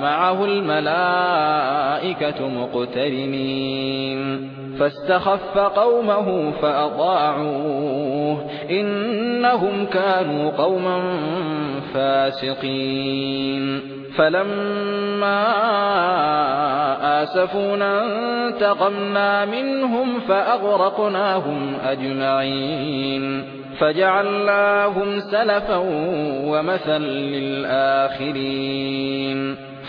معه الملائكة مقترنين. فاستخف قومه فأطاعوه. إنهم كانوا قوما فاسقين. فلما آسفونا انتقمنا منهم فأغرقناهم أجمعين. فجعلناهم سلفا ومثلا للآخرين.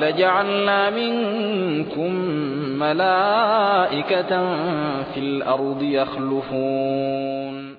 لجعلنا منكم ملائكة في الأرض يخلفون.